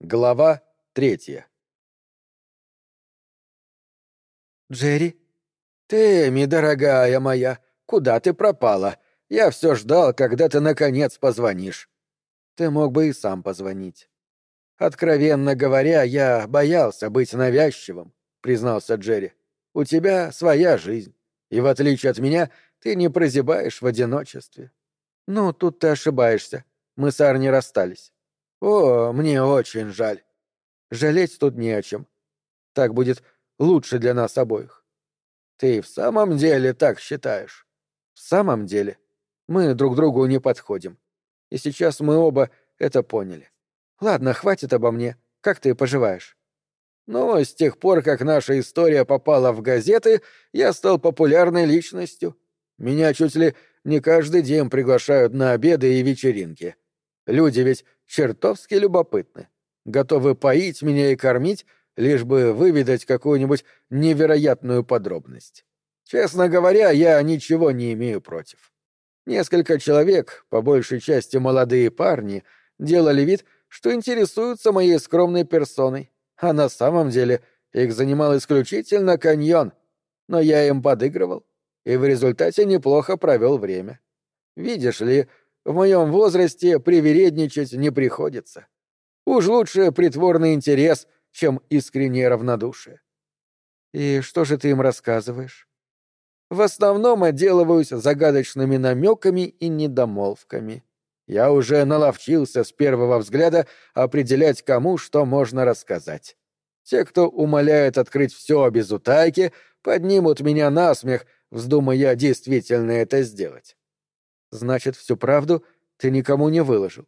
Глава третья. «Джерри?» «Тэмми, дорогая моя, куда ты пропала? Я все ждал, когда ты наконец позвонишь». «Ты мог бы и сам позвонить». «Откровенно говоря, я боялся быть навязчивым», — признался Джерри. «У тебя своя жизнь, и в отличие от меня ты не прозябаешь в одиночестве». «Ну, тут ты ошибаешься. Мы с Арни расстались». «О, мне очень жаль. Жалеть тут не о чем. Так будет лучше для нас обоих». «Ты в самом деле так считаешь?» «В самом деле. Мы друг другу не подходим. И сейчас мы оба это поняли. Ладно, хватит обо мне. Как ты поживаешь?» «Ну, с тех пор, как наша история попала в газеты, я стал популярной личностью. Меня чуть ли не каждый день приглашают на обеды и вечеринки. Люди ведь чертовски любопытны, готовы поить меня и кормить, лишь бы выведать какую-нибудь невероятную подробность. Честно говоря, я ничего не имею против. Несколько человек, по большей части молодые парни, делали вид, что интересуются моей скромной персоной, а на самом деле их занимал исключительно каньон, но я им подыгрывал и в результате неплохо провел время. Видишь ли, в моем возрасте привередничать не приходится. Уж лучше притворный интерес, чем искреннее равнодушие. И что же ты им рассказываешь? В основном отделываюсь загадочными намеками и недомолвками. Я уже наловчился с первого взгляда определять, кому что можно рассказать. Те, кто умоляет открыть все без утайки, поднимут меня на смех, вздумая действительно это сделать. Значит, всю правду ты никому не выложил?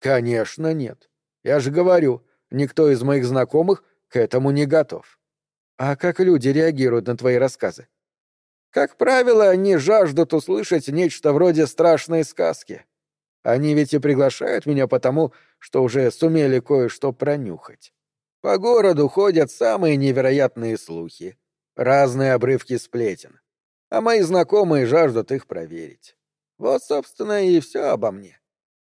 Конечно, нет. Я же говорю, никто из моих знакомых к этому не готов. А как люди реагируют на твои рассказы? Как правило, они жаждут услышать нечто вроде страшной сказки. Они ведь и приглашают меня потому, что уже сумели кое-что пронюхать. По городу ходят самые невероятные слухи, разные обрывки сплетен, а мои знакомые жаждут их проверить. Вот, собственно, и все обо мне.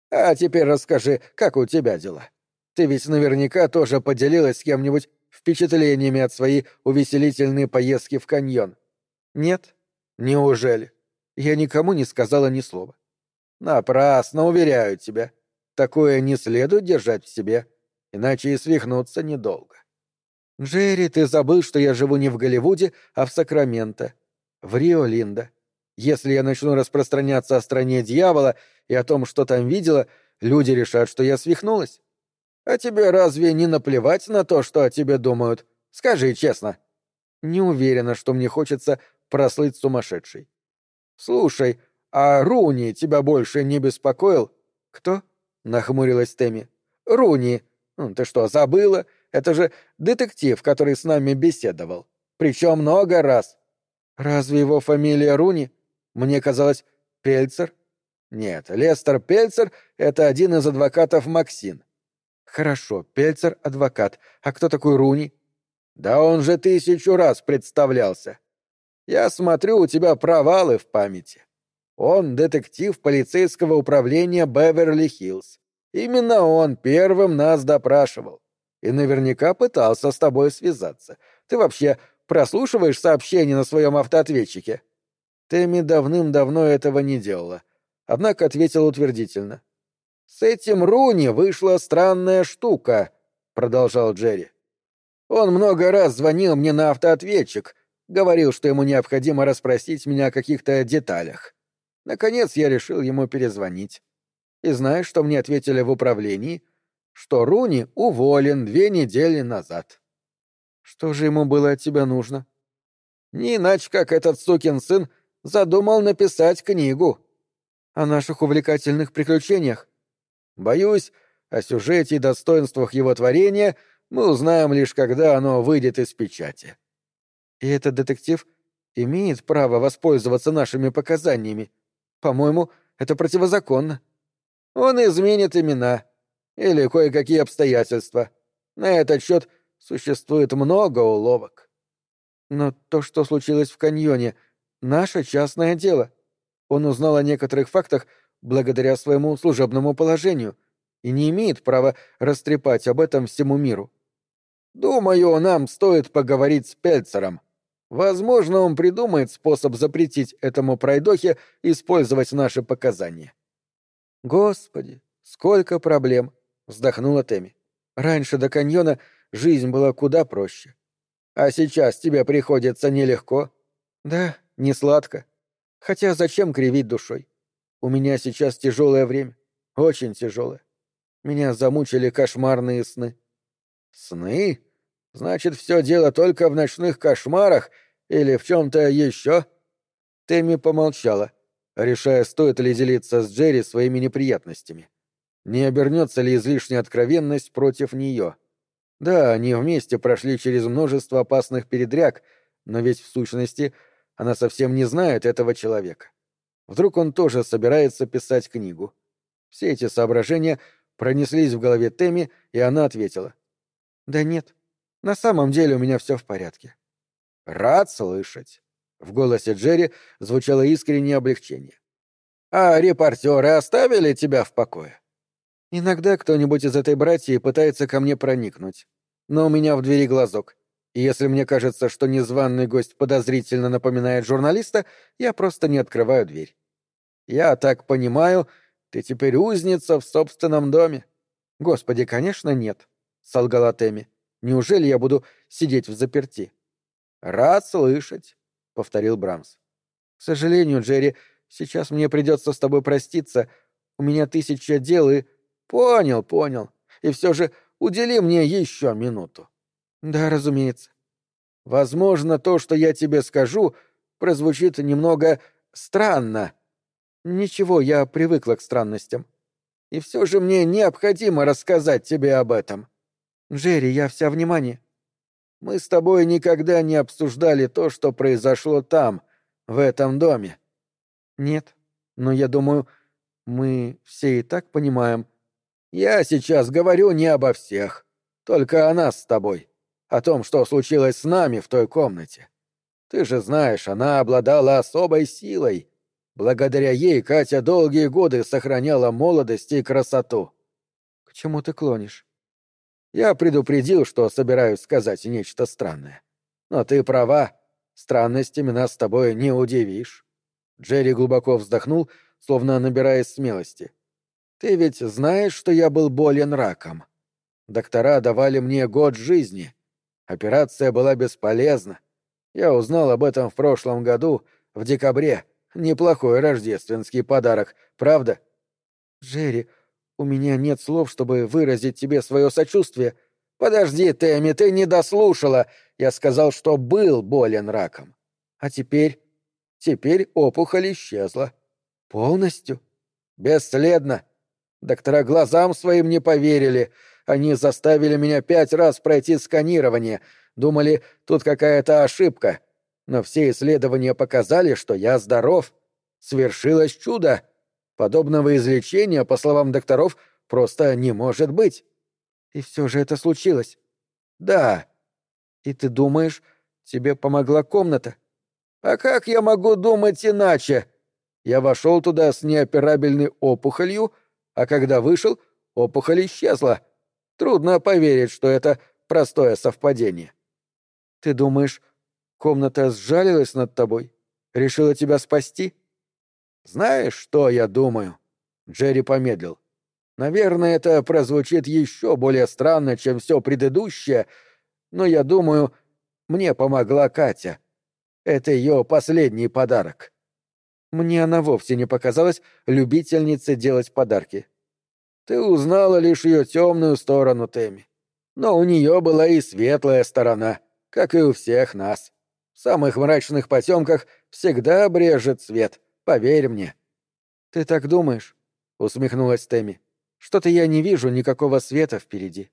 А теперь расскажи, как у тебя дела? Ты ведь наверняка тоже поделилась с кем-нибудь впечатлениями от своей увеселительной поездки в каньон. Нет? Неужели? Я никому не сказала ни слова. Напрасно, уверяю тебя. Такое не следует держать в себе, иначе и свихнуться недолго. Джерри, ты забыл, что я живу не в Голливуде, а в Сакраменто. В Рио-Линда. Если я начну распространяться о стране дьявола и о том, что там видела, люди решат, что я свихнулась. А тебе разве не наплевать на то, что о тебе думают? Скажи честно. Не уверена, что мне хочется прослыть сумасшедшей. Слушай, а Руни тебя больше не беспокоил? Кто? Нахмурилась Тэмми. Руни. Ты что, забыла? Это же детектив, который с нами беседовал. Причем много раз. Разве его фамилия Руни? Мне казалось, Пельцер? Нет, Лестер Пельцер — это один из адвокатов Максин. Хорошо, Пельцер — адвокат. А кто такой Руни? Да он же тысячу раз представлялся. Я смотрю, у тебя провалы в памяти. Он детектив полицейского управления Беверли-Хиллз. Именно он первым нас допрашивал. И наверняка пытался с тобой связаться. Ты вообще прослушиваешь сообщения на своем автоответчике? Тэмми давным-давно этого не делала, однако ответила утвердительно. «С этим Руни вышла странная штука», — продолжал Джерри. «Он много раз звонил мне на автоответчик, говорил, что ему необходимо расспросить меня о каких-то деталях. Наконец я решил ему перезвонить. И знаешь, что мне ответили в управлении? Что Руни уволен две недели назад». «Что же ему было от тебя нужно?» «Не иначе, как этот сукин сын задумал написать книгу. О наших увлекательных приключениях. Боюсь, о сюжете и достоинствах его творения мы узнаем лишь когда оно выйдет из печати. И этот детектив имеет право воспользоваться нашими показаниями. По-моему, это противозаконно. Он изменит имена или кое-какие обстоятельства. На этот счет существует много уловок. Но то, что случилось в каньоне — Наше частное дело. Он узнал о некоторых фактах благодаря своему служебному положению. и не имеет права растрепать об этом всему миру. Думаю, нам стоит поговорить с Пельцером. Возможно, он придумает способ запретить этому пройдохе использовать наши показания. Господи, сколько проблем, вздохнула Теми. Раньше до каньона жизнь была куда проще. А сейчас тебе приходится нелегко. Да, не сладко. Хотя зачем кривить душой? У меня сейчас тяжелое время. Очень тяжелое. Меня замучили кошмарные сны. Сны? Значит, все дело только в ночных кошмарах или в чем-то еще? Тэмми помолчала, решая, стоит ли делиться с Джерри своими неприятностями. Не обернется ли излишняя откровенность против нее? Да, они вместе прошли через множество опасных передряг, но ведь в сущности она совсем не знает этого человека. Вдруг он тоже собирается писать книгу. Все эти соображения пронеслись в голове Тэмми, и она ответила. «Да нет, на самом деле у меня все в порядке». «Рад слышать». В голосе Джерри звучало искреннее облегчение. «А репортеры оставили тебя в покое?» «Иногда кто-нибудь из этой братьи пытается ко мне проникнуть, но у меня в двери глазок. И если мне кажется, что незваный гость подозрительно напоминает журналиста, я просто не открываю дверь. Я так понимаю, ты теперь узница в собственном доме. Господи, конечно, нет, солгала Тэмми. Неужели я буду сидеть в заперти? Рад слышать, повторил Брамс. К сожалению, Джерри, сейчас мне придется с тобой проститься. У меня тысяча дел и... Понял, понял. И все же удели мне еще минуту. Да, разумеется. Возможно, то, что я тебе скажу, прозвучит немного странно, Ничего, я привыкла к странностям. И все же мне необходимо рассказать тебе об этом. Джерри, я вся внимание. Мы с тобой никогда не обсуждали то, что произошло там, в этом доме. Нет, но я думаю, мы все и так понимаем. Я сейчас говорю не обо всех, только о нас с тобой, о том, что случилось с нами в той комнате. Ты же знаешь, она обладала особой силой, Благодаря ей Катя долгие годы сохраняла молодость и красоту. К чему ты клонишь? Я предупредил, что собираюсь сказать нечто странное. Но ты права, странностями нас с тобой не удивишь. Джерри глубоко вздохнул, словно набираясь смелости. Ты ведь знаешь, что я был болен раком. Доктора давали мне год жизни. Операция была бесполезна. Я узнал об этом в прошлом году, в декабре, Неплохой рождественский подарок, правда? Джерри, у меня нет слов, чтобы выразить тебе свое сочувствие. Подожди, Тэмми, ты не дослушала. Я сказал, что был болен раком. А теперь... Теперь опухоль исчезла. Полностью? Бесследно. Доктора глазам своим не поверили. Они заставили меня пять раз пройти сканирование. Думали, тут какая-то ошибка но все исследования показали, что я здоров. Свершилось чудо. Подобного излечения, по словам докторов, просто не может быть. И все же это случилось. Да. И ты думаешь, тебе помогла комната? А как я могу думать иначе? Я вошел туда с неоперабельной опухолью, а когда вышел, опухоль исчезла. Трудно поверить, что это простое совпадение. Ты думаешь, Комната сжалилась над тобой? Решила тебя спасти? Знаешь, что я думаю? Джерри помедлил. Наверное, это прозвучит еще более странно, чем все предыдущее, но я думаю, мне помогла Катя. Это ее последний подарок. Мне она вовсе не показалась любительницей делать подарки. Ты узнала лишь ее темную сторону, Тэмми. Но у нее была и светлая сторона, как и у всех нас. В самых мрачных потемках всегда брежет свет, поверь мне. Ты так думаешь? усмехнулась Тэмми. Что-то я не вижу никакого света впереди.